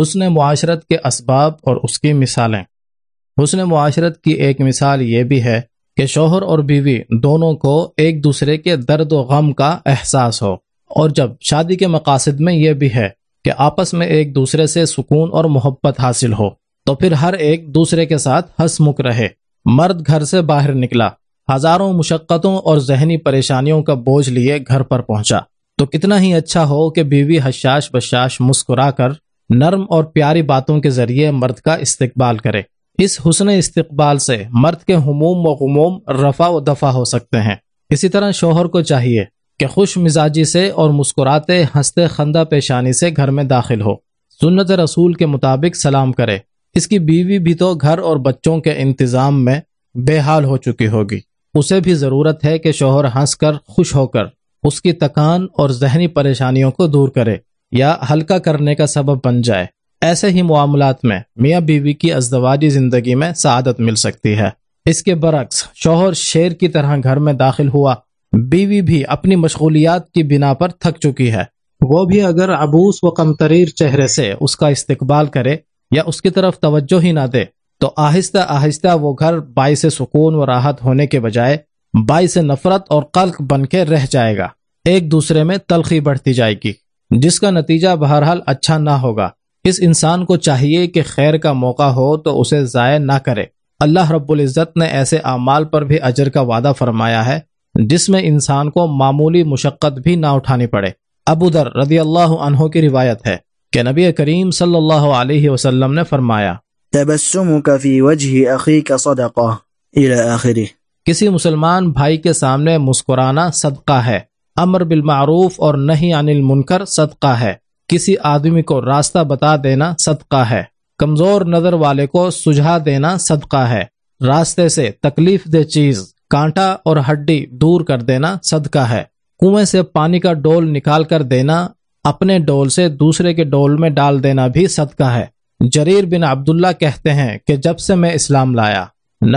حسن معاشرت کے اسباب اور اس کی مثالیں۔ حسن معاشرت کی ایک مثال یہ بھی ہے کہ شوہر اور بیوی دونوں کو ایک دوسرے کے درد و غم کا احساس ہو۔ اور جب شادی کے مقاصد میں یہ بھی ہے کہ آپس میں ایک دوسرے سے سکون اور محبت حاصل ہو، تو پھر ہر ایک دوسرے کے ساتھ ہنس مک رہے۔ مرد گھر سے باہر نکلا، ہزاروں مشقتوں اور ذہنی پریشانیوں کا بوجھ لیے گھر پر پہنچا۔ تو کتنا ہی اچھا ہو کہ بیوی حشاش بشاش مسکرا کر نرم اور پیاری باتوں کے ذریعے مرد کا استقبال کرے۔ اس حسن استقبال سے مرد کے ہموم و غموم رفع و دفع ہو سکتے ہیں۔ اسی طرح شوہر کو چاہیے کہ خوش مزاجی سے اور مسکراتے ہنستے خندہ پیشانی سے گھر میں داخل ہو۔ سنت رسول کے مطابق سلام کرے۔ اس کی بیوی بھی تو گھر اور بچوں کے انتظام میں بے حال ہو چکی ہوگی۔ اسے بھی ضرورت ہے کہ شوہر ہنس کر خوش ہو کر اس کی تکان اور ذہنی پریشانیوں کو دور کرے۔ یا ہلکا کرنے کا سبب بن جائے۔ ایسے ہی معاملات میں میاں بیوی کی ازدواجی زندگی میں سعادت مل سکتی ہے۔ اس کے برعکس شوہر شیر کی طرح گھر میں داخل ہوا، بیوی بھی اپنی مشغولیات کی بنا پر تھک چکی ہے۔ وہ بھی اگر ابوس و کمتریر چہرے سے اس کا استقبال کرے یا اس کی طرف توجہ ہی نہ دے، تو آہستہ آہستہ وہ گھر باعث سکون و راحت ہونے کے بجائے باعث نفرت اور قلق بن کے رہ جائے گا۔ ایک دوسرے میں تلخی بڑھتی جائے گی۔ جس کا نتیجہ بہرحال اچھا نہ ہوگا۔ اس انسان کو چاہیے کہ خیر کا موقع ہو تو اسے ضائع نہ کرے۔ اللہ رب العزت نے ایسے اعمال پر بھی اجر کا وعدہ فرمایا ہے جس میں انسان کو معمولی مشقت بھی نہ اٹھانی پڑے۔ ابو در رضی اللہ عنہ کی روایت ہے کہ نبی کریم صلی اللہ علیہ وسلم نے فرمایا کسی مسلمان بھائی کے سامنے مسکرانا صدقہ ہے۔ امر بالمعروف اور نہیں عن المنکر صدقہ ہے۔ کسی آدمی کو راستہ بتا دینا صدقہ ہے۔ کمزور نظر والے کو سجھا دینا صدقہ ہے۔ راستے سے تکلیف دہ چیز، کانٹا اور ہڈی دور کر دینا صدقہ ہے۔ کنویں سے پانی کا ڈول نکال کر دینا، اپنے ڈول سے دوسرے کے ڈول میں ڈال دینا بھی صدقہ ہے۔ جریر بن عبداللہ کہتے ہیں کہ جب سے میں اسلام لایا،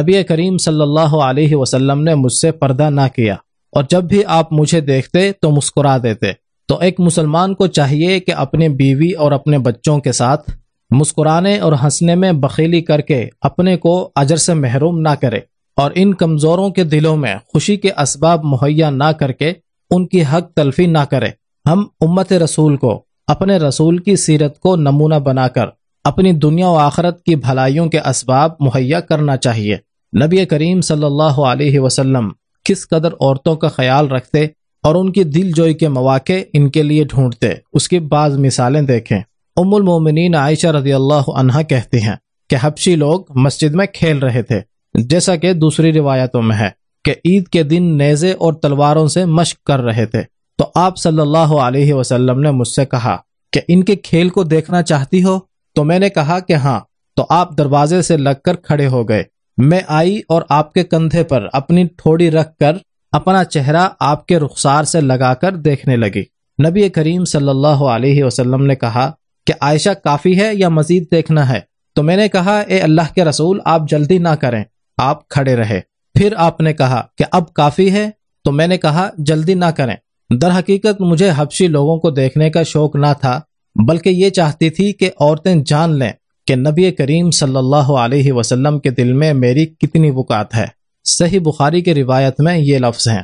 نبی کریم صلی اللہ علیہ وسلم نے مجھ سے پردہ نہ کیا۔ اور جب بھی آپ مجھے دیکھتے تو مسکرا دیتے۔ تو ایک مسلمان کو چاہیے کہ اپنے بیوی اور اپنے بچوں کے ساتھ مسکرانے اور ہنسنے میں بخیلی کر کے اپنے کو اجر سے محروم نہ کرے اور ان کمزوروں کے دلوں میں خوشی کے اسباب مہیا نہ کر کے ان کی حق تلفی نہ کرے۔ ہم امت رسول کو، اپنے رسول کی سیرت کو نمونہ بنا کر اپنی دنیا و آخرت کی بھلائیوں کے اسباب مہیا کرنا چاہیے۔ نبی کریم صلی اللہ علیہ وسلم کس قدر عورتوں کا خیال رکھتے اور ان کی دل جوئی کے مواقع ان کے لیے ڈھونڈتے۔ اس کی بعض مثالیں دیکھیں۔ ام المومنین عائشہ رضی اللہ عنہ کہتی ہیں کہ حبشی لوگ مسجد میں کھیل رہے تھے، جیسا کہ دوسری روایتوں میں ہے کہ عید کے دن نیزے اور تلواروں سے مشق کر رہے تھے۔ تو آپ صلی اللہ علیہ وسلم نے مجھ سے کہا کہ ان کے کھیل کو دیکھنا چاہتی ہو؟ تو میں نے کہا کہ ہاں۔ تو آپ دروازے سے لگ کر کھڑے ہو گئے۔ میں آئی اور آپ کے کندھے پر اپنی ٹھوڑی رکھ کر اپنا چہرہ آپ کے رخسار سے لگا کر دیکھنے لگی۔ نبی کریم صلی اللہ علیہ وسلم نے کہا کہ عائشہ کافی ہے یا مزید دیکھنا ہے؟ تو میں نے کہا، اے اللہ کے رسول، آپ جلدی نہ کریں۔ آپ کھڑے رہے۔ پھر آپ نے کہا کہ اب کافی ہے؟ تو میں نے کہا، جلدی نہ کریں۔ در حقیقت مجھے حبشی لوگوں کو دیکھنے کا شوق نہ تھا، بلکہ یہ چاہتی تھی کہ عورتیں جان لیں۔ کہ نبی کریم صلی اللہ علیہ وسلم کے دل میں میری کتنی وقات ہے۔ صحیح بخاری کے روایت میں یہ لفظ ہیں۔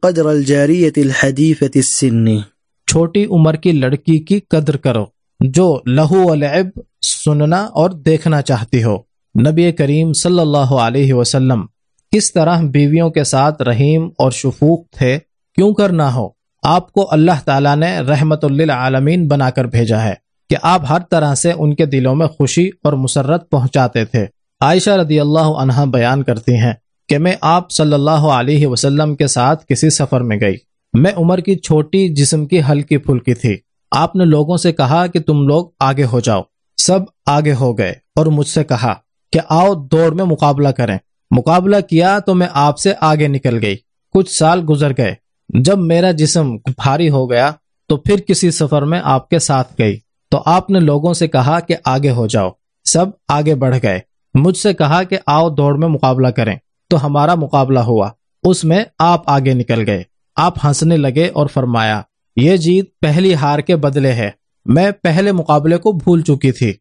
قدر السن۔ چھوٹی عمر کی لڑکی کی قدر کرو جو لہو العب سننا اور دیکھنا چاہتی ہو۔ نبی کریم صلی اللہ علیہ وسلم کس طرح بیویوں کے ساتھ رحیم اور شفوق تھے کیوں کر نہ ہو آپ کو اللہ تعالیٰ نے رحمت للعالمین بنا کر بھیجا ہے۔ کہ آپ ہر طرح سے ان کے دلوں میں خوشی اور مسرت پہنچاتے تھے۔ عائشہ رضی اللہ عنہ بیان کرتی ہیں کہ میں آپ صلی اللہ علیہ وسلم کے ساتھ کسی سفر میں گئی۔ میں عمر کی چھوٹی جسم کی ہلکی پھلکی تھی۔ آپ نے لوگوں سے کہا کہ تم لوگ آگے ہو جاؤ۔ سب آگے ہو گئے اور مجھ سے کہا کہ آؤ دوڑ میں مقابلہ کریں۔ مقابلہ کیا تو میں آپ سے آگے نکل گئی۔ کچھ سال گزر گئے۔ جب میرا جسم بھاری ہو گیا تو پھر کسی سفر میں آپ کے ساتھ گئی۔ تو آپ نے لوگوں سے کہا کہ آگے ہو جاؤ۔ سب آگے بڑھ گئے۔ مجھ سے کہا کہ آؤ دوڑ میں مقابلہ کریں۔ تو ہمارا مقابلہ ہوا۔ اس میں آپ آگے نکل گئے۔ آپ ہنسنے لگے اور فرمایا، یہ جیت پہلی ہار کے بدلے ہے۔ میں پہلے مقابلے کو بھول چکی تھی۔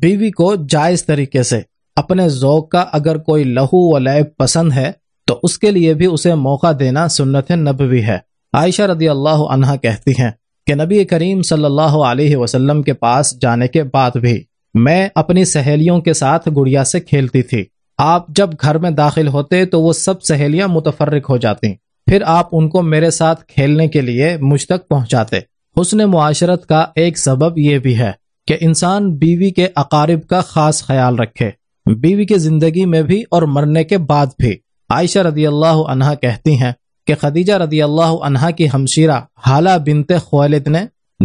بیوی کو جائز طریقے سے۔ اپنے ذوق کا اگر کوئی لہو و لیب پسند ہے، تو اس کے لیے بھی اسے موقع دینا سنت نبوی ہے۔ عائشہ رضی اللہ عنہ کہتی ہیں کہ نبی کریم صلی اللہ علیہ وسلم کے پاس جانے کے بعد بھی میں اپنی سہیلیوں کے ساتھ گڑیا سے کھیلتی تھی۔ آپ جب گھر میں داخل ہوتے تو وہ سب سہیلیاں متفرق ہو جاتی۔ پھر آپ ان کو میرے ساتھ کھیلنے کے لیے مجھ تک پہنچاتے۔ حسن معاشرت کا ایک سبب یہ بھی ہے کہ انسان بیوی کے اقارب کا خاص خیال رکھے۔ بیوی کی زندگی میں بھی اور مرنے کے بعد بھی۔ عائشہ رضی اللہ عنہا کہتی ہیں کہ خدیجہ رضی اللہ عنہا کی ہمشیرہ حالہ بنت خوالد نے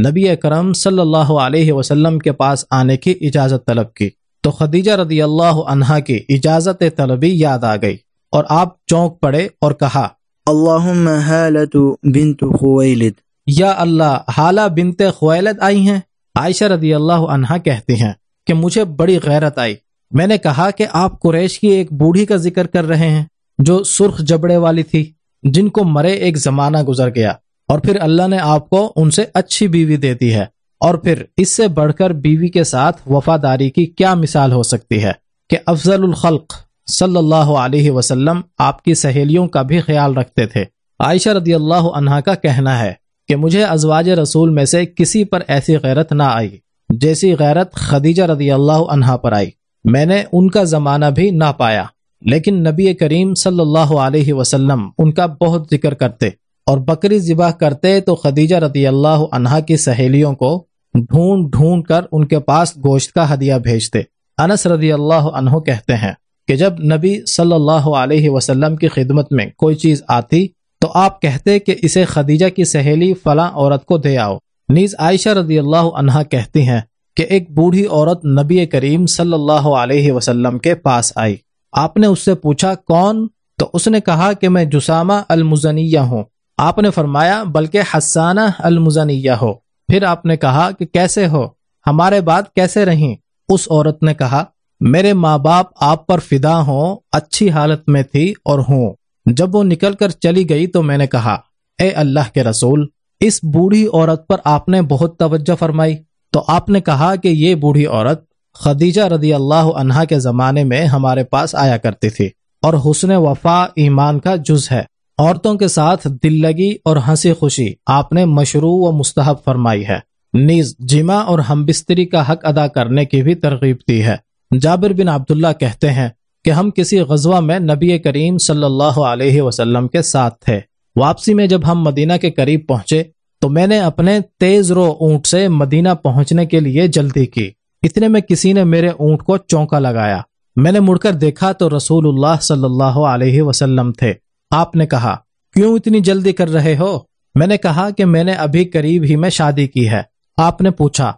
نبی اکرم صلی اللہ علیہ وسلم کے پاس آنے کی اجازت طلب کی۔ تو خدیجہ رضی اللہ عنہا کی اجازت طلبی یاد آ گئی اور آپ چونک پڑے اور کہا اللہم حالت بنت خویلد۔ یا اللہ حالہ بنت خویلد آئی ہیں؟ عائشہ رضی اللہ عنہا کہتی ہیں کہ مجھے بڑی غیرت آئی۔ میں نے کہا کہ آپ قریش کی ایک بوڑھی کا ذکر کر رہے ہیں جو سرخ جبڑے والی تھی۔ جن کو مرے ایک زمانہ گزر گیا اور پھر اللہ نے آپ کو ان سے اچھی بیوی دے دی ہے۔ اور پھر اس سے بڑھ کر بیوی کے ساتھ وفاداری کی کیا مثال ہو سکتی ہے کہ افضل الخلق صلی اللہ علیہ وسلم آپ کی سہیلیوں کا بھی خیال رکھتے تھے۔ عائشہ رضی اللہ عنہا کا کہنا ہے کہ مجھے ازواج رسول میں سے کسی پر ایسی غیرت نہ آئی جیسی غیرت خدیجہ رضی اللہ عنہا پر آئی۔ میں نے ان کا زمانہ بھی نہ پایا۔ لیکن نبی کریم صلی اللہ علیہ وسلم ان کا بہت ذکر کرتے اور بکری ذبح کرتے تو خدیجہ رضی اللہ عنہا کی سہیلیوں کو ڈھونڈ ڈھونڈ کر ان کے پاس گوشت کا ہدیہ بھیجتے۔ انس رضی اللہ عنہ کہتے ہیں کہ جب نبی صلی اللہ علیہ وسلم کی خدمت میں کوئی چیز آتی تو آپ کہتے کہ اسے خدیجہ کی سہیلی فلاں عورت کو دے آؤ۔ نیز عائشہ رضی اللہ عنہا کہتی ہیں کہ ایک بوڑھی عورت نبی کریم صلی اللہ علیہ وسلم کے پاس آئی۔ آپ نے اس سے پوچھا کون؟ تو اس نے کہا کہ میں جسامہ المزنیہ ہوں۔ آپ نے فرمایا، بلکہ حسانہ المزنیہ ہو۔ پھر آپ نے کہا کہ کیسے ہو؟ ہمارے بات کیسے رہیں؟ اس عورت نے کہا، میرے ماں باپ آپ پر فدا ہوں، اچھی حالت میں تھی اور ہوں۔ جب وہ نکل کر چلی گئی تو میں نے کہا، اے اللہ کے رسول، اس بوڑھی عورت پر آپ نے بہت توجہ فرمائی۔ تو آپ نے کہا کہ یہ بوڑھی عورت خدیجہ رضی اللہ عنہا کے زمانے میں ہمارے پاس آیا کرتی تھی اور حسن وفا ایمان کا جز ہے۔ عورتوں کے ساتھ دل لگی اور ہنسی خوشی آپ نے مشروع و مستحب فرمائی ہے۔ نیز جمع اور ہم بستری کا حق ادا کرنے کی بھی ترغیب دی ہے۔ جابر بن عبداللہ کہتے ہیں کہ ہم کسی غزوہ میں نبی کریم صلی اللہ علیہ وسلم کے ساتھ تھے۔ واپسی میں جب ہم مدینہ کے قریب پہنچے تو میں نے اپنے تیز رو اونٹ سے مدینہ پہنچنے کے لیے جلدی کی۔ اتنے میں کسی نے میرے اونٹ کو چونکا لگایا۔ میں نے مڑ کر دیکھا تو رسول اللہ صلی اللہ علیہ وسلم تھے۔ آپ نے کہا، کیوں اتنی جلدی کر رہے ہو؟ میں نے کہا کہ میں نے ابھی قریب ہی میں شادی کی ہے۔ آپ نے پوچھا،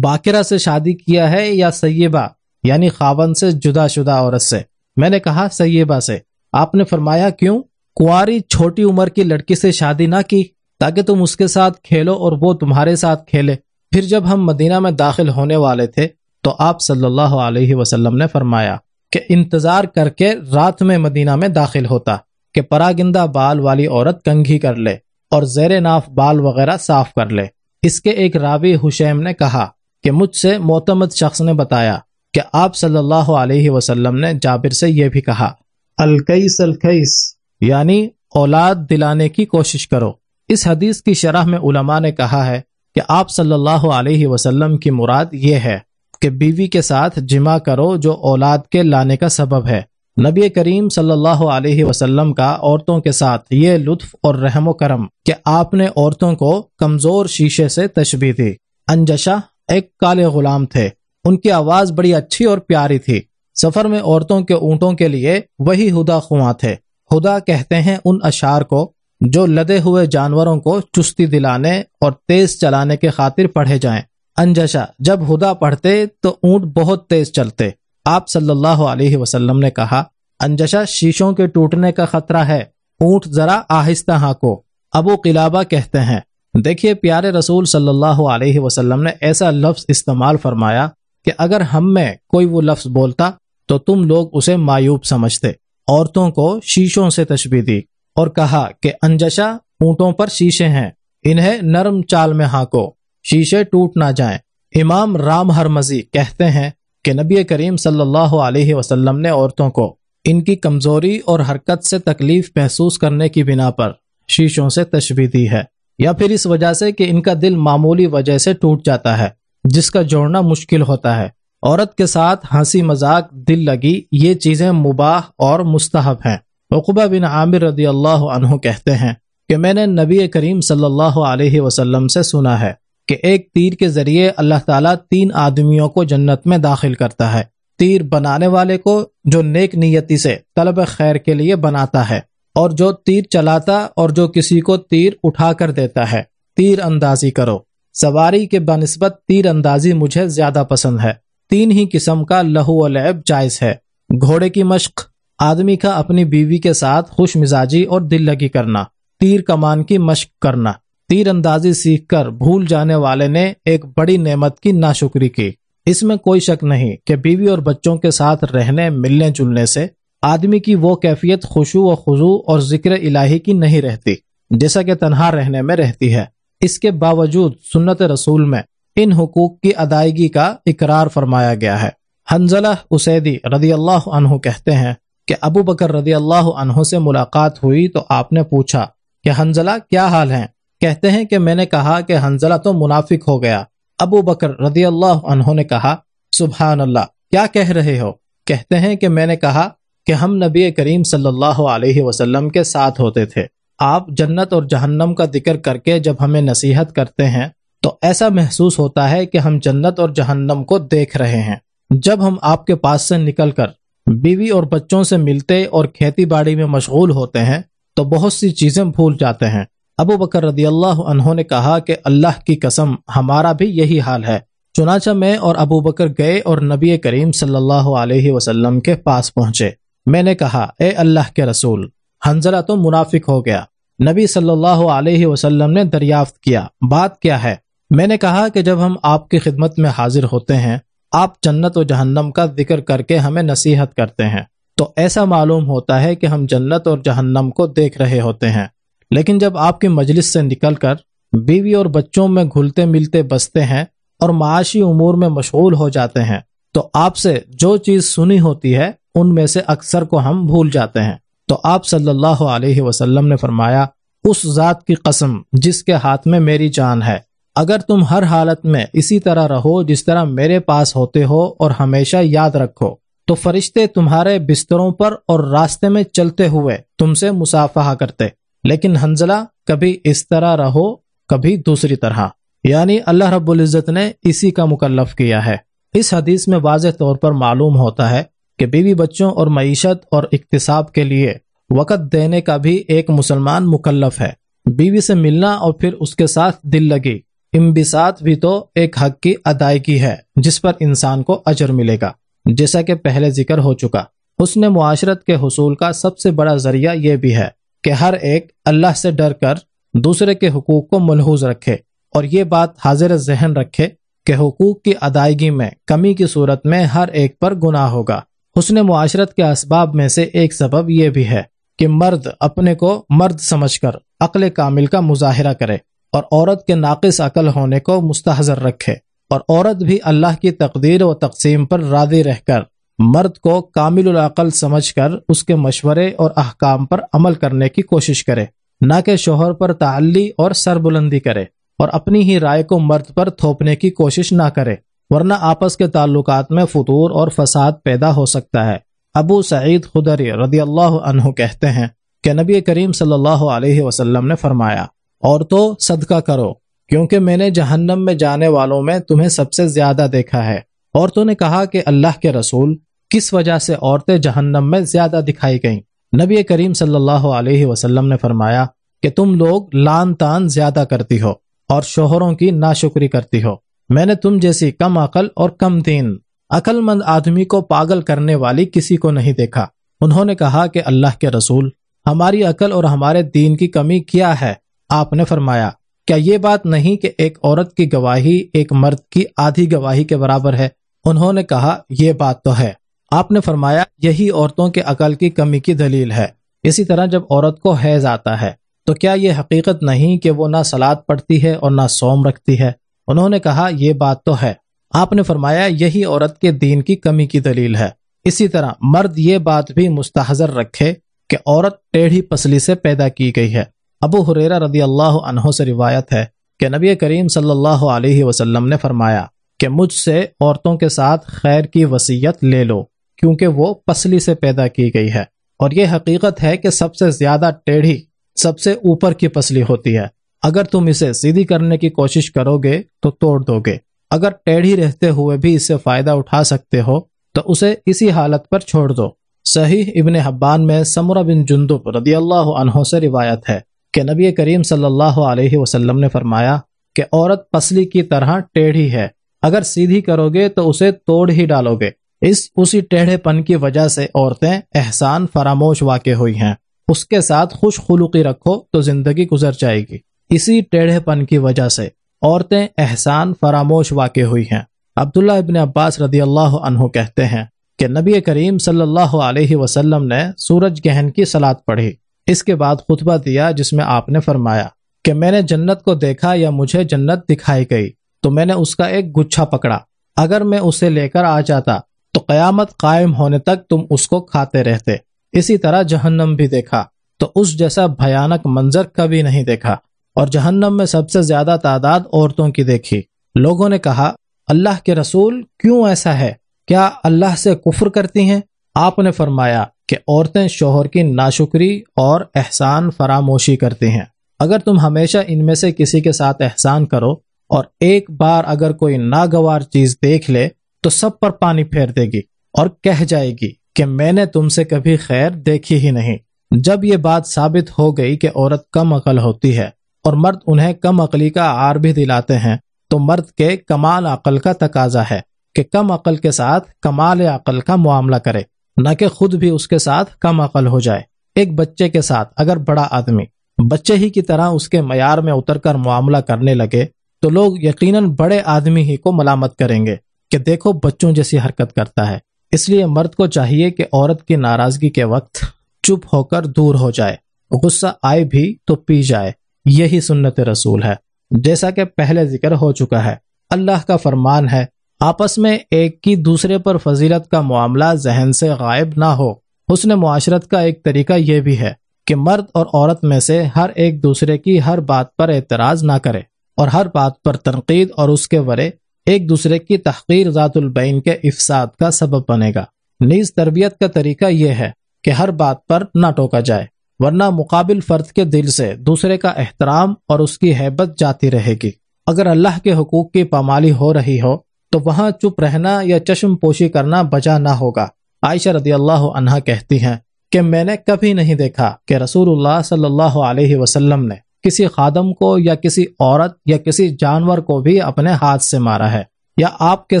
باقرہ سے شادی کیا ہے یا سیبہ؟ یعنی خاون سے جدا شدہ عورت سے۔ میں نے کہا، سیبہ سے۔ آپ نے فرمایا، کیوں؟ کنواری چھوٹی عمر کی لڑکی سے شادی نہ کی، تاکہ تم اس کے ساتھ کھیلو اور وہ تمہارے ساتھ کھیلے۔ پھر جب ہم مدینہ میں داخل ہونے والے تھے تو آپ صلی اللہ علیہ وسلم نے فرمایا کہ انتظار کر کے رات میں مدینہ میں داخل ہوتا کہ پراگندہ بال والی عورت کنگھی کر لے اور زیر ناف بال وغیرہ صاف کر لے۔ اس کے ایک راوی حشیم نے کہا کہ مجھ سے معتمد شخص نے بتایا کہ آپ صلی اللہ علیہ وسلم نے جابر سے یہ بھی کہا الکیس الکیس یعنی اولاد دلانے کی کوشش کرو۔ اس حدیث کی شرح میں علماء نے کہا ہے کہ آپ صلی اللہ علیہ وسلم کی مراد یہ ہے کہ بیوی کے ساتھ جمع کرو جو اولاد کے لانے کا سبب ہے۔ نبی کریم صلی اللہ علیہ وسلم کا عورتوں کے ساتھ یہ لطف اور رحم و کرم کہ آپ نے عورتوں کو کمزور شیشے سے تشبیح دی۔ انجشا ایک کالے غلام تھے۔ ان کی آواز بڑی اچھی اور پیاری تھی۔ سفر میں عورتوں کے اونٹوں کے لیے وہی ہدا خواں تھے۔ ہدا کہتے ہیں ان اشار کو جو لدے ہوئے جانوروں کو چستی دلانے اور تیز چلانے کے خاطر پڑھے جائیں۔ انجشا جب ہدا پڑھتے تو اونٹ بہت تیز چلتے۔ آپ صلی اللہ علیہ وسلم نے کہا انجشا شیشوں کے ٹوٹنے کا خطرہ ہے۔ اونٹ ذرا آہستہ ہاں کو ابو قلابہ کہتے ہیں، دیکھیے پیارے رسول صلی اللہ علیہ وسلم نے ایسا لفظ استعمال فرمایا کہ اگر ہم میں کوئی وہ لفظ بولتا تو تم لوگ اسے مایوب سمجھتے۔ عورتوں کو شیشوں سے تشبیح دی۔ اور کہا کہ انجشا اونٹوں پر شیشے ہیں، انہیں نرم چال میں ہاں کو شیشے ٹوٹ نہ جائیں۔ امام رام ہرمزی کہتے ہیں کہ نبی کریم صلی اللہ علیہ وسلم نے عورتوں کو ان کی کمزوری اور حرکت سے تکلیف محسوس کرنے کی بنا پر شیشوں سے تشبیح دی ہے، یا پھر اس وجہ سے کہ ان کا دل معمولی وجہ سے ٹوٹ جاتا ہے، جس کا جوڑنا مشکل ہوتا ہے۔ عورت کے ساتھ ہنسی مذاق، دل لگی، یہ چیزیں مباح اور مستحب ہیں۔ عقبہ بن عامر رضی اللہ عنہ کہتے ہیں کہ میں نے نبی کریم صلی اللہ علیہ وسلم سے سنا ہے کہ ایک تیر کے ذریعے اللہ تعالیٰ تین آدمیوں کو جنت میں داخل کرتا ہے۔ تیر بنانے والے کو جو نیک نیتی سے طلب خیر کے لیے بناتا ہے اور جو تیر چلاتا اور جو کسی کو تیر اٹھا کر دیتا ہے۔ تیر اندازی کرو۔ سواری کے بنسبت تیر اندازی مجھے زیادہ پسند ہے۔ تین ہی قسم کا لہو و لعب جائز ہے۔ گھوڑے کی مشق آدمی کا اپنی بیوی کے ساتھ خوش مزاجی اور دل لگی کرنا، تیر کمان کی مشق کرنا۔ تیر اندازی سیکھ کر بھول جانے والے نے ایک بڑی نعمت کی ناشکری کی۔ اس میں کوئی شک نہیں کہ بیوی اور بچوں کے ساتھ رہنے، ملنے، جلنے سے آدمی کی وہ کیفیت خوشو و خضو اور ذکر الہی کی نہیں رہتی، جیسا کہ تنہا رہنے میں رہتی ہے۔ اس کے باوجود سنت رسول میں ان حقوق کی ادائیگی کا اقرار فرمایا گیا ہے۔ حنزلہ اسیدی رضی اللہ عنہ کہتے ہیں کہ ابو بکر رضی اللہ عنہ سے ملاقات ہوئی تو آپ نے پوچھا کہ حنزلہ کیا حال ہیں؟ کہتے ہیں کہ میں نے کہا کہ حنزلہ تو منافق ہو گیا۔ ابو بکر رضی اللہ عنہ نے کہا، سبحان اللہ، کیا کہہ رہے ہو؟ کہتے ہیں کہ میں نے کہا کہ ہم نبی کریم صلی اللہ علیہ وسلم کے ساتھ ہوتے تھے۔ آپ جنت اور جہنم کا ذکر کر کے جب ہمیں نصیحت کرتے ہیں تو ایسا محسوس ہوتا ہے کہ ہم جنت اور جہنم کو دیکھ رہے ہیں۔ جب ہم آپ کے پاس سے نکل کر بیوی اور بچوں سے ملتے اور کھیتی باڑی میں مشغول ہوتے ہیں تو بہت سی چیزیں بھول جاتے ہیں۔ ابو بکر رضی اللہ عنہ نے کہا کہ اللہ کی قسم، ہمارا بھی یہی حال ہے۔ چنانچہ میں اور ابو بکر گئے اور نبی کریم صلی اللہ علیہ وسلم کے پاس پہنچے۔ میں نے کہا، اے اللہ کے رسول حنزلہ تو منافق ہو گیا۔ نبی صلی اللہ علیہ وسلم نے دریافت کیا۔ بات کیا ہے؟ میں نے کہا کہ جب ہم آپ کی خدمت میں حاضر ہوتے ہیں آپ جنت و جہنم کا ذکر کر کے ہمیں نصیحت کرتے ہیں۔ تو ایسا معلوم ہوتا ہے کہ ہم جنت اور جہنم کو دیکھ رہے ہوتے ہیں۔ لیکن جب آپ کی مجلس سے نکل کر بیوی اور بچوں میں گھلتے ملتے بستے ہیں اور معاشی امور میں مشغول ہو جاتے ہیں، تو آپ سے جو چیز سنی ہوتی ہے، ان میں سے اکثر کو ہم بھول جاتے ہیں۔ تو آپ صلی اللہ علیہ وسلم نے فرمایا، اس ذات کی قسم جس کے ہاتھ میں میری جان ہے۔ اگر تم ہر حالت میں اسی طرح رہو جس طرح میرے پاس ہوتے ہو اور ہمیشہ یاد رکھو، تو فرشتے تمہارے بستروں پر اور راستے میں چلتے ہوئے تم سے مسافہ کرتے۔ لیکن حنزلہ کبھی اس طرح رہو، کبھی دوسری طرح۔ یعنی اللہ رب العزت نے اسی کا مکلف کیا ہے۔ اس حدیث میں واضح طور پر معلوم ہوتا ہے کہ بیوی بچوں اور معیشت اور اقتصاب کے لیے وقت دینے کا بھی ایک مسلمان مکلف ہے۔ بیوی سے ملنا اور پھر اس کے ساتھ دل لگی امبسات بھی تو ایک حق کی ادائیگی ہے، جس پر انسان کو اجر ملے گا۔ جیسا کہ پہلے ذکر ہو چکا۔ اس نے معاشرت کے حصول کا سب سے بڑا ذریعہ یہ بھی ہے کہ ہر ایک اللہ سے ڈر کر دوسرے کے حقوق کو ملحوظ رکھے اور یہ بات حاضر ذہن رکھے کہ حقوق کی ادائیگی میں کمی کی صورت میں ہر ایک پر گناہ ہوگا۔ حسن معاشرت کے اسباب میں سے ایک سبب یہ بھی ہے کہ مرد اپنے کو مرد سمجھ کر عقل کامل کا مظاہرہ کرے۔ اور عورت کے ناقص عقل ہونے کو مستحضر رکھے اور عورت بھی اللہ کی تقدیر و تقسیم پر راضی رہ کر مرد کو کامل العقل سمجھ کر اس کے مشورے اور احکام پر عمل کرنے کی کوشش کرے، نہ کہ شوہر پر تعلی اور سر بلندی کرے اور اپنی ہی رائے کو مرد پر تھوپنے کی کوشش نہ کرے، ورنہ آپس کے تعلقات میں فطور اور فساد پیدا ہو سکتا ہے۔ ابو سعید خدری رضی اللہ عنہ کہتے ہیں کہ نبی کریم صلی اللہ علیہ وسلم نے فرمایا اور تو صدقہ کرو، کیونکہ میں نے جہنم میں جانے والوں میں تمہیں سب سے زیادہ دیکھا ہے۔ عورتوں نے کہا کہ اللہ کے رسول کس وجہ سے عورتیں جہنم میں زیادہ دکھائی گئیں؟ نبی کریم صلی اللہ علیہ وسلم نے فرمایا کہ تم لوگ لان تان زیادہ کرتی ہو اور شوہروں کی ناشکری کرتی ہو۔ میں نے تم جیسی کم عقل اور کم دین عقل مند آدمی کو پاگل کرنے والی کسی کو نہیں دیکھا۔ انہوں نے کہا کہ اللہ کے رسول، ہماری عقل اور ہمارے دین کی کمی کیا ہے؟ آپ نے فرمایا، کیا یہ بات نہیں کہ ایک عورت کی گواہی ایک مرد کی آدھی گواہی کے برابر ہے؟ انہوں نے کہا، یہ بات تو ہے۔ آپ نے فرمایا، یہی عورتوں کے عقل کی کمی کی دلیل ہے۔ اسی طرح جب عورت کو حیض آتا ہے، تو کیا یہ حقیقت نہیں کہ وہ نہ سلاد پڑتی ہے اور نہ سوم رکھتی ہے؟ انہوں نے کہا، یہ بات تو ہے۔ آپ نے فرمایا، یہی عورت کے دین کی کمی کی دلیل ہے۔ اسی طرح مرد یہ بات بھی مستحضر رکھے کہ عورت ٹیڑھی پسلی سے پیدا کی گئی ہے۔ ابو حریرہ رضی اللہ عنہ سے روایت ہے کہ نبی کریم صلی اللہ علیہ وسلم نے فرمایا کہ مجھ سے عورتوں کے ساتھ خیر کی وسیعت لے لو، کیونکہ وہ پسلی سے پیدا کی گئی ہے۔ اور یہ حقیقت ہے کہ سب سے زیادہ ٹیڑھی سب سے اوپر کی پسلی ہوتی ہے۔ اگر تم اسے سیدھی کرنے کی کوشش کرو گے تو توڑ دو گے۔ اگر ٹیڑھی رہتے ہوئے بھی اس سے فائدہ اٹھا سکتے ہو تو اسے اسی حالت پر چھوڑ دو۔ صحیح ابن حبان میں سمرہ بن جندب رضی اللہ عنہ سے روایت ہے کہ نبی کریم صلی اللہ علیہ وسلم نے فرمایا کہ عورت پسلی کی طرح ٹیڑھی ہے۔ اگر سیدھی کرو گے تو اسے توڑ ہی ڈالو گے۔ اس اسی ٹیڑھے پن کی وجہ سے عورتیں احسان فراموش واقع ہوئی ہیں۔ اس کے ساتھ خوش خلوقی رکھو تو زندگی گزر جائے گی۔ اسی ٹیڑھے پن کی وجہ سے عورتیں احسان فراموش واقع ہوئی ہیں۔ عبداللہ ابن عباس رضی اللہ عنہ کہتے ہیں کہ نبی کریم صلی اللہ علیہ وسلم نے سورج گہن کی سلاد پڑھی۔ اس کے بعد خطبہ دیا جس میں آپ نے فرمایا کہ میں نے جنت کو دیکھا یا مجھے جنت دکھائی گئی، تو میں نے اس کا ایک گچھا پکڑا۔ اگر میں اسے لے کر آ جاتا، تو قیامت قائم ہونے تک تم اس کو کھاتے رہتے۔ اسی طرح جہنم بھی دیکھا، تو اس جیسا بھیانک منظر کبھی نہیں دیکھا۔ اور جہنم میں سب سے زیادہ تعداد عورتوں کی دیکھی۔ لوگوں نے کہا، اللہ کے رسول کیوں ایسا ہے؟ کیا اللہ سے کفر کرتی ہیں؟ آپ نے فرمایا کہ عورتیں شوہر کی ناشکری اور احسان فراموشی کرتی ہیں۔ اگر تم ہمیشہ ان میں سے کسی کے ساتھ احسان کرو اور ایک بار اگر کوئی ناگوار چیز دیکھ لے تو سب پر پانی پھیر دے گی اور کہہ جائے گی کہ میں نے تم سے کبھی خیر دیکھی ہی نہیں۔ جب یہ بات ثابت ہو گئی کہ عورت کم عقل ہوتی ہے اور مرد انہیں کم عقلی کا آر بھی دلاتے ہیں، تو مرد کے کمال عقل کا تقاضا ہے کہ کم عقل کے ساتھ کمال عقل کا معاملہ کرے۔ نہ کہ خود بھی اس کے ساتھ کم عقل ہو جائے۔ ایک بچے کے ساتھ اگر بڑا آدمی بچے ہی کی طرح اس کے معیار میں اتر کر معاملہ کرنے لگے تو لوگ یقیناً بڑے آدمی ہی کو ملامت کریں گے کہ دیکھو بچوں جیسی حرکت کرتا ہے۔ اس لیے مرد کو چاہیے کہ عورت کی ناراضگی کے وقت چپ ہو کر دور ہو جائے۔ غصہ آئے بھی تو پی جائے۔ یہی سنت رسول ہے۔ جیسا کہ پہلے ذکر ہو چکا ہے، اللہ کا فرمان ہے آپس میں ایک کی دوسرے پر فضیلت کا معاملہ ذہن سے غائب نہ ہو۔ حسن معاشرت کا ایک طریقہ یہ بھی ہے کہ مرد اور عورت میں سے ہر ایک دوسرے کی ہر بات پر اعتراض نہ کرے اور ہر بات پر تنقید اور اس کے ورے ایک دوسرے کی تحقیر ذات البین کے افساد کا سبب بنے گا۔ نیز تربیت کا طریقہ یہ ہے کہ ہر بات پر نہ ٹوکا جائے، ورنہ مقابل فرد کے دل سے دوسرے کا احترام اور اس کی حیبت جاتی رہے گی۔ اگر اللہ کے حقوق کی پامالی ہو رہی ہو تو وہاں چپ رہنا یا چشم پوشی کرنا بجا نہ ہوگا۔ عائشہ رضی اللہ عنہ کہتی ہیں کہ میں نے کبھی نہیں دیکھا کہ رسول اللہ صلی اللہ علیہ وسلم نے کسی خادم کو یا کسی عورت یا کسی جانور کو بھی اپنے ہاتھ سے مارا ہے۔ یا آپ کے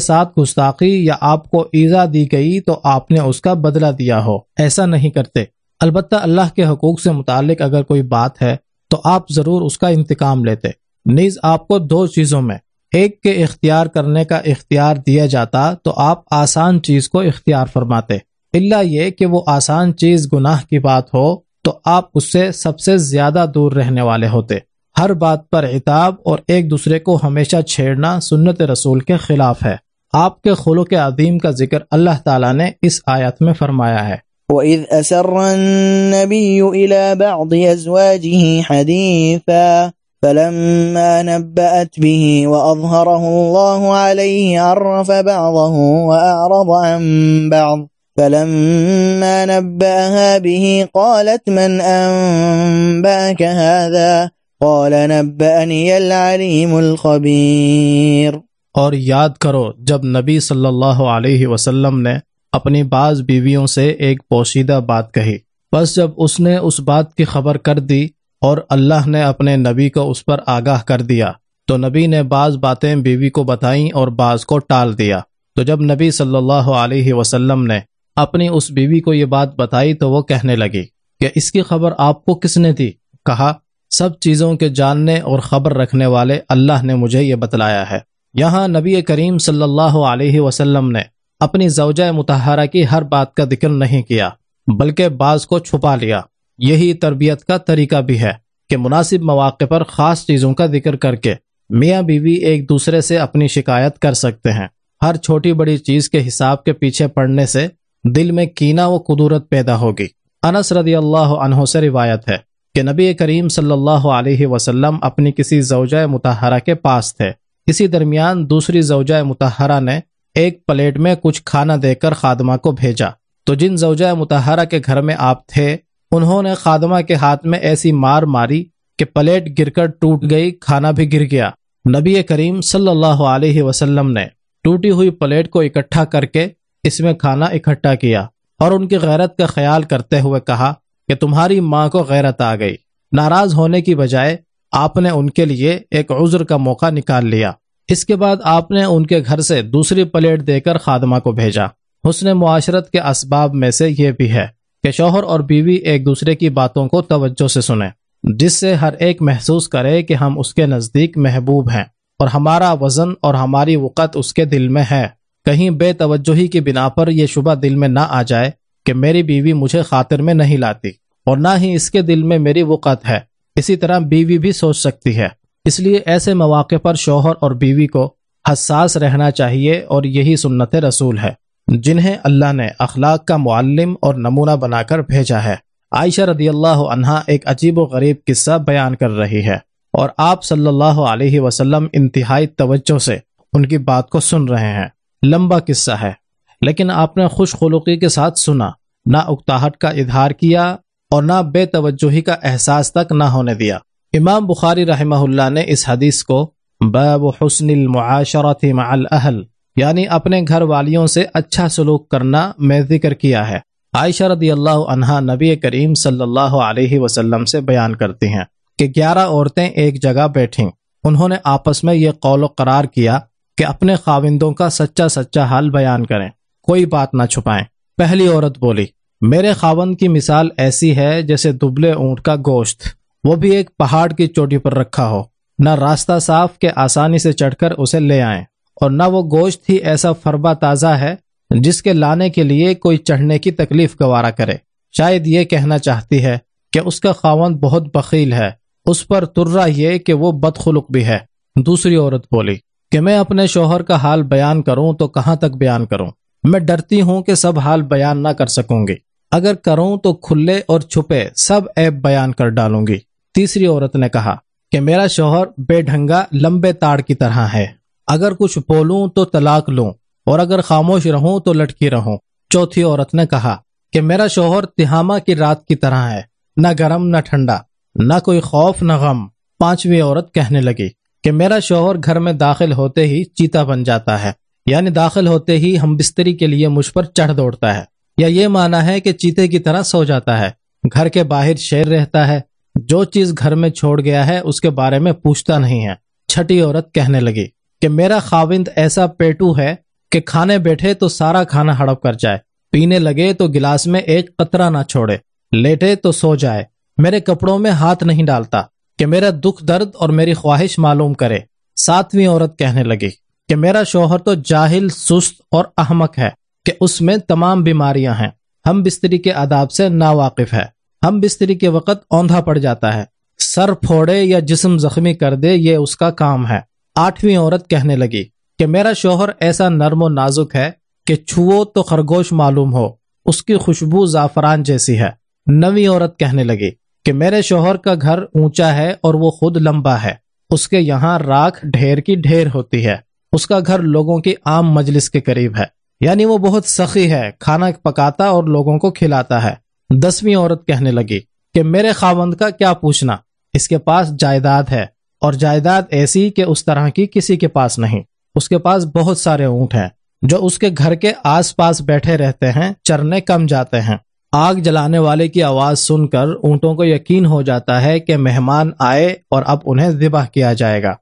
ساتھ گستاخی یا آپ کو ایزا دی گئی تو آپ نے اس کا بدلہ دیا ہو۔ ایسا نہیں کرتے۔ البتہ اللہ کے حقوق سے متعلق اگر کوئی بات ہے تو آپ ضرور اس کا انتقام لیتے۔ نیز آپ کو دو چیزوں میں ایک کے اختیار کرنے کا اختیار دیا جاتا تو آپ آسان چیز کو اختیار فرماتے۔ اللہ یہ کہ وہ آسان چیز گناہ کی بات ہو تو آپ اس سے سب سے زیادہ دور رہنے والے ہوتے۔ ہر بات پر عتاب اور ایک دوسرے کو ہمیشہ چھیڑنا سنت رسول کے خلاف ہے۔ آپ کے خلق عظیم کا ذکر اللہ تعالیٰ نے اس آیت میں فرمایا ہے۔ وَإِذْ أَسَرَّ النَّبِيُّ إِلَى بَعْضِ أَزْوَاجِهِ حَدِيثًا فلما نبأت به وأظهره الله عليه عرف بعضه وأعرض عن بعض. فلما نبأها به قالت من أنبأك هذا؟ قال نبأني العليم الخبير. اور یاد کرو، جب نبی صلی اللہ علیہ وسلم نے اپنی بعض بیویوں سے ایک پوشیدہ بات کہی، بس جب اس نے اس بات کی خبر کر دی اور اللہ نے اپنے نبی کو اس پر آگاہ کر دیا۔ تو نبی نے بعض باتیں بیوی کو بتائیں اور بعض کو ٹال دیا۔ تو جب نبی صلی اللہ علیہ وسلم نے اپنی اس بیوی کو یہ بات بتائی تو وہ کہنے لگی کہ اس کی خبر آپ کو کس نے دی؟ کہا، سب چیزوں کے جاننے اور خبر رکھنے والے اللہ نے مجھے یہ بتلایا ہے۔ یہاں نبی کریم صلی اللہ علیہ وسلم نے اپنی زوجہ متحرہ کی ہر بات کا ذکر نہیں کیا، بلکہ بعض کو چھپا لیا۔ یہی تربیت کا طریقہ بھی ہے کہ مناسب مواقع پر خاص چیزوں کا ذکر کر کے میاں بیوی ایک دوسرے سے اپنی شکایت کر سکتے ہیں۔ ہر چھوٹی بڑی چیز کے حساب کے پیچھے پڑنے سے دل میں کینا و قدورت پیدا ہوگی۔ انس رضی اللہ عنہ سے روایت ہے کہ نبی کریم صلی اللہ علیہ وسلم اپنی کسی زوجہ متحرہ کے پاس تھے۔ اسی درمیان دوسری زوجہ متحرہ نے ایک پلیٹ میں کچھ کھانا دے کر خادمہ کو بھیجا۔ تو جن زوجہ متحرہ کے گھر میں آپ تھے انہوں نے خادمہ کے ہاتھ میں ایسی مار ماری کہ پلیٹ گر کر ٹوٹ گئی، کھانا بھی گر گیا۔ نبی کریم صلی اللہ علیہ وسلم نے ٹوٹی ہوئی پلیٹ کو اکٹھا کر کے اس میں کھانا اکٹھا کیا اور ان کی غیرت کا خیال کرتے ہوئے کہا کہ تمہاری ماں کو غیرت آ گئی۔ ناراض ہونے کی بجائے آپ نے ان کے لیے ایک عذر کا موقع نکال لیا۔ اس کے بعد آپ نے ان کے گھر سے دوسری پلیٹ دے کر خادمہ کو بھیجا۔ حسن معاشرت کے اسباب میں سے یہ بھی ہے۔ کہ شوہر اور بیوی ایک دوسرے کی باتوں کو توجہ سے سنیں، جس سے ہر ایک محسوس کرے کہ ہم اس کے نزدیک محبوب ہیں اور ہمارا وزن اور ہماری وقت اس کے دل میں ہے۔ کہیں بے توجہی کی بنا پر یہ شبہ دل میں نہ آ جائے کہ میری بیوی مجھے خاطر میں نہیں لاتی اور نہ ہی اس کے دل میں میری وقت ہے۔ اسی طرح بیوی بھی سوچ سکتی ہے۔ اس لیے ایسے مواقع پر شوہر اور بیوی کو حساس رہنا چاہیے اور یہی سنت رسول ہے۔ جنہیں اللہ نے اخلاق کا معلم اور نمونہ بنا کر بھیجا ہے۔ عائشہ رضی اللہ عنہا ایک عجیب و غریب قصہ بیان کر رہی ہے اور آپ صلی اللہ علیہ وسلم انتہائی توجہ سے ان کی بات کو سن رہے ہیں۔ لمبا قصہ ہے، لیکن آپ نے خوش خلوقی کے ساتھ سنا، نہ اکتاہٹ کا اظہار کیا اور نہ بے توجہی کا احساس تک نہ ہونے دیا۔ امام بخاری رحمہ اللہ نے اس حدیث کو باب حسن المعاشرت مع الاہل یعنی اپنے گھر والیوں سے اچھا سلوک کرنا میں ذکر کیا ہے۔ عائشہ رضی اللہ عنہا نبی کریم صلی اللہ علیہ وسلم سے بیان کرتی ہیں کہ گیارہ عورتیں ایک جگہ بیٹھیں۔ انہوں نے آپس میں یہ قول و قرار کیا کہ اپنے خاوندوں کا سچا سچا حال بیان کریں۔ کوئی بات نہ چھپائیں۔ پہلی عورت بولی، میرے خاوند کی مثال ایسی ہے جیسے دبلے اونٹ کا گوشت۔ وہ بھی ایک پہاڑ کی چوٹی پر رکھا ہو۔ نہ راستہ صاف کے آسانی سے چڑھ کر اسے لے آئیں۔ اور نہ وہ گوشت ہی ایسا فربا تازہ ہے جس کے لانے کے لیے کوئی چڑھنے کی تکلیف گوارا کرے۔ شاید یہ کہنا چاہتی ہے کہ اس کا خاوند بہت بخیل ہے۔ اس پر ترا یہ کہ وہ بدخلق بھی ہے۔ دوسری عورت بولی، کہ میں اپنے شوہر کا حال بیان کروں تو کہاں تک بیان کروں؟ میں ڈرتی ہوں کہ سب حال بیان نہ کر سکوں گی۔ اگر کروں تو کھلے اور چھپے سب ایپ بیان کر ڈالوں گی۔ تیسری عورت نے کہا، کہ میرا شوہر بے ڈھنگا لمبے تاڑ کی طرح ہے۔ اگر کچھ بولوں تو طلاق لوں، اور اگر خاموش رہوں تو لٹکی رہوں۔ چوتھی عورت نے کہا کہ میرا شوہر تہامہ کی رات کی طرح ہے، نہ گرم نہ ٹھنڈا، نہ کوئی خوف نہ غم۔ پانچویں عورت کہنے لگی کہ میرا شوہر گھر میں داخل ہوتے ہی چیتا بن جاتا ہے یعنی داخل ہوتے ہی ہم بستری کے لیے مجھ پر چڑھ دوڑتا ہے۔ یا یہ مانا ہے کہ چیتے کی طرح سو جاتا ہے۔ گھر کے باہر شیر رہتا ہے، جو چیز گھر میں چھوڑ گیا ہے اس کے بارے میں پوچھتا نہیں ہے۔ چھٹی عورت کہنے لگی کہ میرا خاوند ایسا پیٹو ہے کہ کھانے بیٹھے تو سارا کھانا ہڑپ کر جائے۔ پینے لگے تو گلاس میں ایک قطرہ نہ چھوڑے۔ لیٹے تو سو جائے۔ میرے کپڑوں میں ہاتھ نہیں ڈالتا کہ میرا دکھ درد اور میری خواہش معلوم کرے۔ ساتویں عورت کہنے لگی کہ میرا شوہر تو جاہل، سست اور احمق ہے کہ اس میں تمام بیماریاں ہیں۔ ہم بستری کے آداب سے نا واقف ہے۔ ہم بستری کے وقت اوندھا پڑ جاتا ہے۔ سر پھوڑے یا جسم زخمی کر دے، یہ اس کا کام ہے۔ آٹھویں عورت کہنے لگی کہ میرا شوہر ایسا نرم و نازک ہے کہ چھو تو خرگوش معلوم ہو، اس کی خوشبو زعفران جیسی ہے۔ نوی عورت کہنے لگی کہ میرے شوہر کا گھر اونچا ہے اور وہ خود لمبا ہے۔ اس کے یہاں راکھ ڈھیر کی ڈھیر ہوتی ہے۔ اس کا گھر لوگوں کی عام مجلس کے قریب ہے۔ یعنی وہ بہت سخی ہے، کھانا پکاتا اور لوگوں کو کھلاتا ہے۔ دسویں عورت کہنے لگی کہ میرے خاوند کا کیا پوچھنا؟ اس کے پاس جائیداد ہے۔ اور جائیداد ایسی کہ اس طرح کی کسی کے پاس نہیں۔ اس کے پاس بہت سارے اونٹ ہیں جو اس کے گھر کے آس پاس بیٹھے رہتے ہیں، چرنے کم جاتے ہیں۔ آگ جلانے والے کی آواز سن کر اونٹوں کو یقین ہو جاتا ہے کہ مہمان آئے اور اب انہیں ذبح کیا جائے گا۔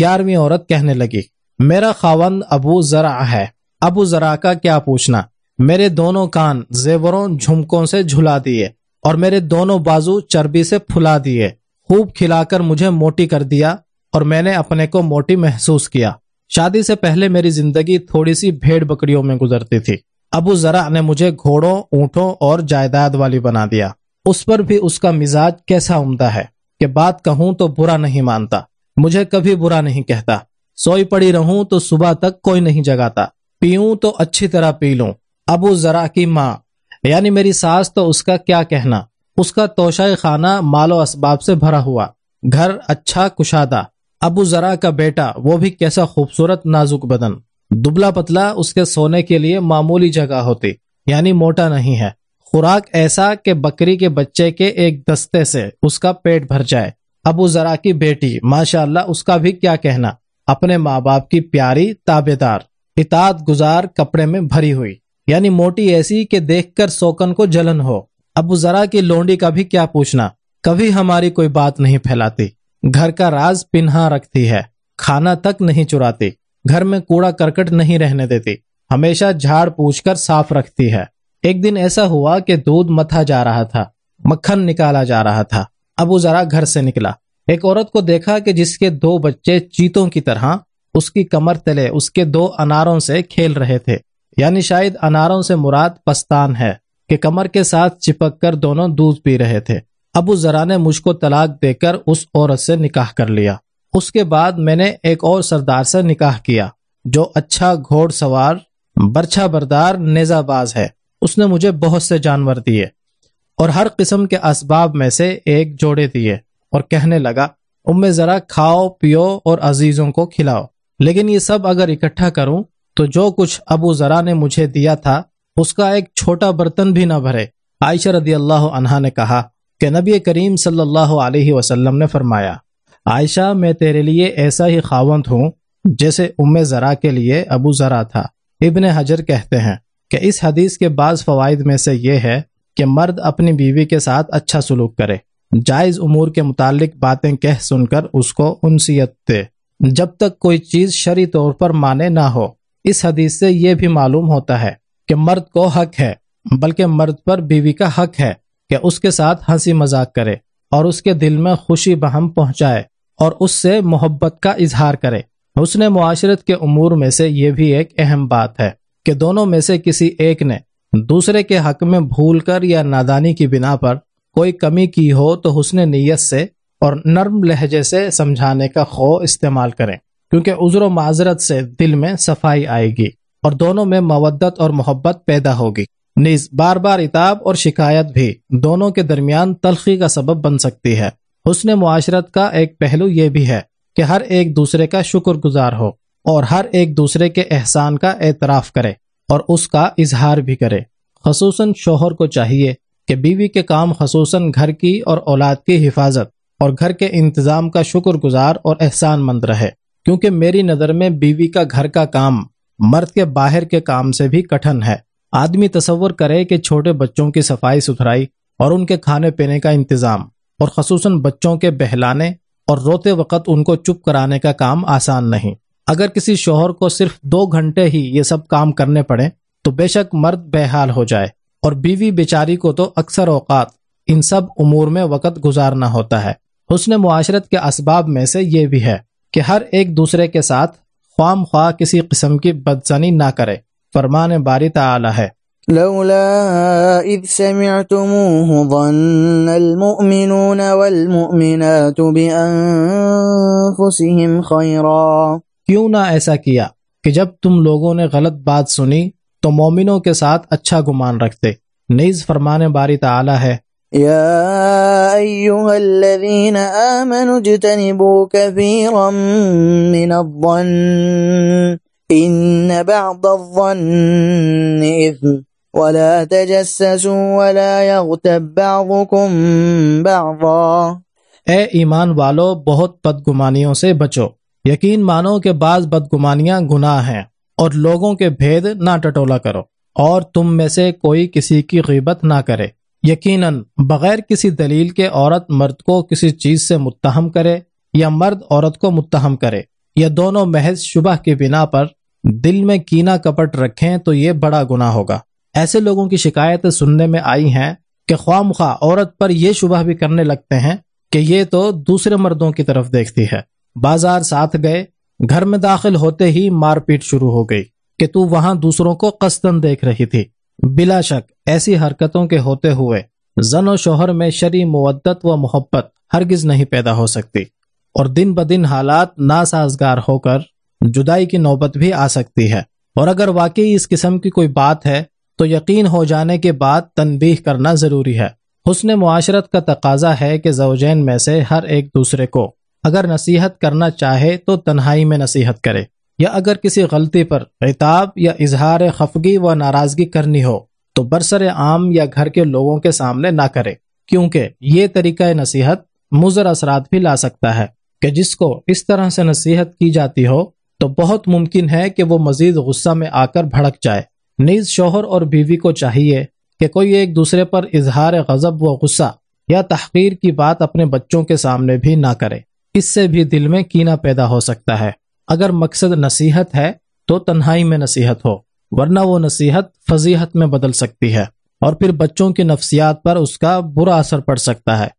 گیارہویں عورت کہنے لگی، میرا خاوند ابو ذرا ہے۔ ابو ذرا کا کیا پوچھنا؟ میرے دونوں کان زیوروں جھمکوں سے جھلا دیے اور میرے دونوں بازو چربی سے پھلا دیے۔ خوب کھلا کر مجھے موٹی کر دیا اور میں نے اپنے کو موٹی محسوس کیا۔ شادی سے پہلے میری زندگی تھوڑی سی بھیڑ بکریوں میں گزرتی تھی۔ ابو ذرا نے مجھے گھوڑوں، اونٹوں اور جائیداد والی بنا دیا۔ اس پر بھی اس کا مزاج کیسا عمدہ ہے کہ بات کہوں تو برا نہیں مانتا، مجھے کبھی برا نہیں کہتا۔ سوئی پڑی رہوں تو صبح تک کوئی نہیں جگاتا۔ پیوں تو اچھی طرح پی لوں۔ ابو ذرا کی ماں یعنی میری ساس تو اس کا کیا کہنا؟ اس کا توشہ خانہ مال و اسباب سے بھرا ہوا۔ گھر اچھا کشادہ۔ ابو ذرا کا بیٹا، وہ بھی کیسا خوبصورت نازک بدن۔ دبلا پتلا اس کے سونے کے لیے معمولی جگہ ہوتی یعنی موٹا نہیں ہے۔ خوراک ایسا کہ بکری کے بچے کے ایک دستے سے اس کا پیٹ بھر جائے۔ ابو ذرا کی بیٹی ماشاء اللہ اس کا بھی کیا کہنا۔ اپنے ماں باپ کی پیاری تابے دار، اطاعت گزار کپڑے میں بھری ہوئی۔ یعنی موٹی ایسی کہ دیکھ کر سوکن کو جلن ہو۔ ابو ذرا کی لونڈی کا بھی کیا پوچھنا؟ کبھی ہماری کوئی بات نہیں پھیلاتی گھر کا راز پنہا رکھتی ہے کھانا تک نہیں چراتی گھر میں کوڑا کرکٹ نہیں رہنے دیتی ہمیشہ جھاڑ پوچھ کر صاف رکھتی ہے ایک دن ایسا ہوا کہ دودھ متھا جا رہا تھا۔ مکھن نکالا جا رہا تھا۔ ابو ذرا گھر سے نکلا۔ ایک عورت کو دیکھا کہ جس کے دو بچے چیتوں کی طرح اس کی کمر تلے، اس کے دو اناروں سے کھیل رہے تھے۔ یعنی شاید اناروں سے مراد پستان ہے۔ کہ کمر کے ساتھ چپک کر دونوں دودھ پی رہے تھے۔ ابو ذرا نے مجھ کو طلاق دے کر اس عورت سے نکاح کر لیا۔ اس کے بعد میں نے ایک اور سردار سے نکاح کیا، جو اچھا گھوڑ سوار، برچھا بردار، نیزہ باز ہے۔ اس نے مجھے بہت سے جانور دیے اور ہر قسم کے اسباب میں سے ایک جوڑے دیے اور کہنے لگا، ام ذرا، کھاؤ، پیو اور عزیزوں کو کھلاؤ۔ لیکن یہ سب اگر اکٹھا کروں تو جو کچھ ابو ذرا نے مجھے دیا تھا اس کا ایک چھوٹا برتن بھی نہ بھرے۔ عائشہ رضی اللہ عنہا نے کہا کہ نبی کریم صلی اللہ علیہ وسلم نے فرمایا، عائشہ، میں تیرے لیے ایسا ہی خاوند ہوں جیسے ام ذرا کے لیے ابو ذرا تھا۔ ابن حجر کہتے ہیں کہ اس حدیث کے بعض فوائد میں سے یہ ہے کہ مرد اپنی بیوی کے ساتھ اچھا سلوک کرے۔ جائز امور کے متعلق باتیں کہہ سن کر اس کو انسیت دے۔ جب تک کوئی چیز شری طور پر مانے نہ ہو، اس حدیث سے یہ بھی معلوم ہوتا ہے کہ مرد کو حق ہے، بلکہ مرد پر بیوی کا حق ہے کہ اس کے ساتھ ہنسی مذاق کرے اور اس کے دل میں خوشی بہم پہنچائے اور اس سے محبت کا اظہار کرے۔ اس نے معاشرت کے امور میں سے یہ بھی ایک اہم بات ہے کہ دونوں میں سے کسی ایک نے دوسرے کے حق میں بھول کر یا نادانی کی بنا پر کوئی کمی کی ہو تو حسن نیت سے اور نرم لہجے سے سمجھانے کا خو استعمال کریں، کیونکہ عذر و معذرت سے دل میں صفائی آئے گی۔ اور دونوں میں مودت اور محبت پیدا ہوگی۔ نیز بار بار اتاب اور شکایت بھی دونوں کے درمیان تلخی کا سبب بن سکتی ہے۔ حسن معاشرت کا ایک پہلو یہ بھی ہے کہ ہر ایک دوسرے کا شکر گزار ہو اور ہر ایک دوسرے کے احسان کا اعتراف کرے اور اس کا اظہار بھی کرے۔ خصوصاً شوہر کو چاہیے کہ بیوی کے کام خصوصاً گھر کی اور اولاد کی حفاظت اور گھر کے انتظام کا شکر گزار اور احسان مند رہے۔ کیونکہ میری نظر میں بیوی کا گھر کا کام مرد کے باہر کے کام سے بھی کٹھن ہے۔ آدمی تصور کرے کہ چھوٹے بچوں کی صفائی ستھرائی اور ان کے کھانے پینے کا انتظام اور خصوصاً بچوں کے بہلانے اور روتے وقت ان کو چپ کرانے کا کام آسان نہیں۔ اگر کسی شوہر کو صرف دو گھنٹے ہی یہ سب کام کرنے پڑے تو بے شک مرد بے حال ہو جائے اور بیوی بیچاری کو تو اکثر اوقات ان سب امور میں وقت گزارنا ہوتا ہے۔ حسن معاشرت کے اسباب میں سے یہ بھی ہے کہ ہر ایک دوسرے کے ساتھ خوام خواہ کسی قسم کی بدزنی نہ کرے۔ فرمان باری تعالی ہے۔ لولا إذ سمعتموه ظن المؤمنون والمؤمنات بأنفسهم خيرا کیوں نہ ایسا کیا کہ جب تم لوگوں نے غلط بات سنی تو مومنوں کے ساتھ اچھا گمان رکھتے۔ نیز فرمان باری تعالی ہے۔ يا أيها الذين آمنوا اجتنبوا كثيرا من الظن. إن بعض الظن إثم. ولا تجسسوا ولا يغتب بعضكم بعضا. اے ایمان والو، بہت بدگمانیوں سے بچو. یقین مانو کہ بعض بدگمانیاں گناہ ہیں اور لوگوں کے بھید نہ ٹٹولا کرو اور تم میں سے کوئی کسی کی غیبت نہ کرے۔ یقیناً بغیر کسی دلیل کے عورت مرد کو کسی چیز سے متہم کرے یا مرد عورت کو متہم کرے یا دونوں محض شبہ کی بنا پر دل میں کینا کپٹ رکھیں تو یہ بڑا گناہ ہوگا۔ ایسے لوگوں کی شکایتیں سننے میں آئی ہیں کہ خواہ مخواہ عورت پر یہ شبہ بھی کرنے لگتے ہیں کہ یہ تو دوسرے مردوں کی طرف دیکھتی ہے۔ بازار ساتھ گئے، گھر میں داخل ہوتے ہی مار پیٹ شروع ہو گئی کہ تو وہاں دوسروں کو قصدن دیکھ رہی تھی۔ بلا شک ایسی حرکتوں کے ہوتے ہوئے، زن و شوہر میں شری مودت و محبت ہرگز نہیں پیدا ہو سکتی، اور دن بدن حالات ناسازگار ہو کر جدائی کی نوبت بھی آ سکتی ہے۔ اور اگر واقعی اس قسم کی کوئی بات ہے، تو یقین ہو جانے کے بعد تنبیہ کرنا ضروری ہے۔ حسن معاشرت کا تقاضا ہے کہ زوجین میں سے ہر ایک دوسرے کو اگر نصیحت کرنا چاہے تو تنہائی میں نصیحت کرے۔ یا اگر کسی غلطی پر عتاب یا اظہار خفگی و ناراضگی کرنی ہو، تو برسر عام یا گھر کے لوگوں کے سامنے نہ کرے، کیونکہ یہ طریقہ نصیحت مضر اثرات بھی لا سکتا ہے کہ جس کو اس طرح سے نصیحت کی جاتی ہو، تو بہت ممکن ہے کہ وہ مزید غصہ میں آ کر بھڑک جائے۔ نیز شوہر اور بیوی کو چاہیے کہ کوئی ایک دوسرے پر اظہار غضب و غصہ یا تحقیر کی بات اپنے بچوں کے سامنے بھی نہ کرے۔ اس سے بھی دل میں کینہ پیدا ہو سکتا ہے۔ اگر مقصد نصیحت ہے تو تنہائی میں نصیحت ہو، ورنہ وہ نصیحت فضیحت میں بدل سکتی ہے اور پھر بچوں کی نفسیات پر اس کا برا اثر پڑ سکتا ہے۔